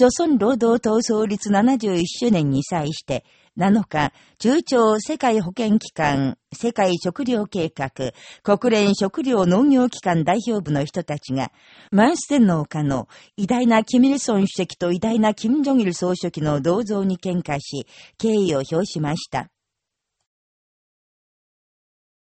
朝鮮労働党創立71周年に際して、7日、中朝世界保健機関、世界食糧計画、国連食糧農業機関代表部の人たちが、マンステンの丘の偉大なキム・イルソン主席と偉大なキム・ジョギル総書記の銅像に喧嘩し、敬意を表しました。